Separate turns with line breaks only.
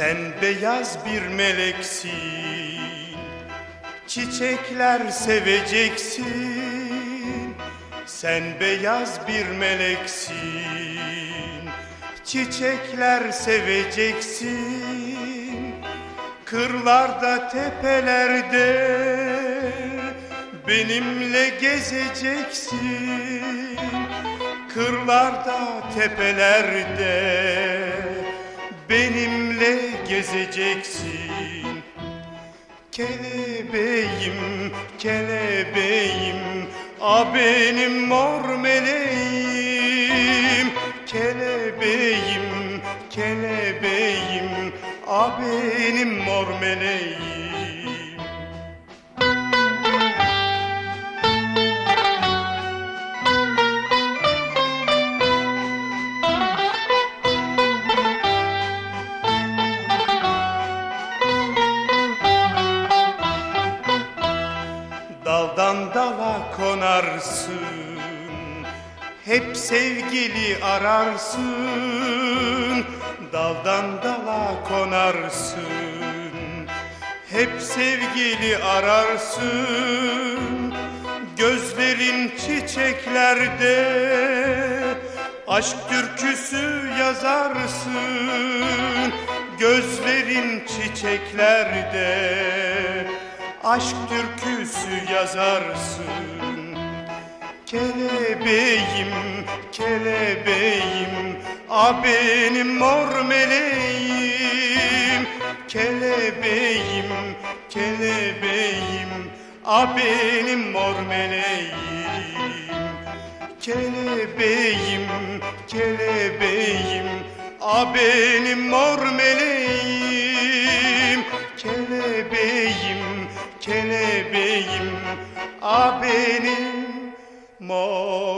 Sen beyaz bir meleksin. Çiçekler seveceksin. Sen beyaz bir meleksin. Çiçekler seveceksin. Kırlarda tepelerde Benimle gezeceksin. Kırlarda tepelerde Benimle gezeceksin. Kelebeğim, kelebeğim A benim mor meleğim. Kelebeğim, kelebeğim A benim mor meleğim Daldan dala konarsın. Hep sevgili ararsın. Daldan dala konarsın. Hep sevgili ararsın. Gözlerin çiçeklerde Aşk türküsü yazarsın. Gözlerin çiçeklerde aşk türküsü yazarsın. Kelebeğim, kelebeğim, a benim mor meleğim. Kelebeğim, kelebeğim, a benim mor meleğim. Kelebeğim, kelebeğim, a benim mor meleğim Kelebeğim, a benim mor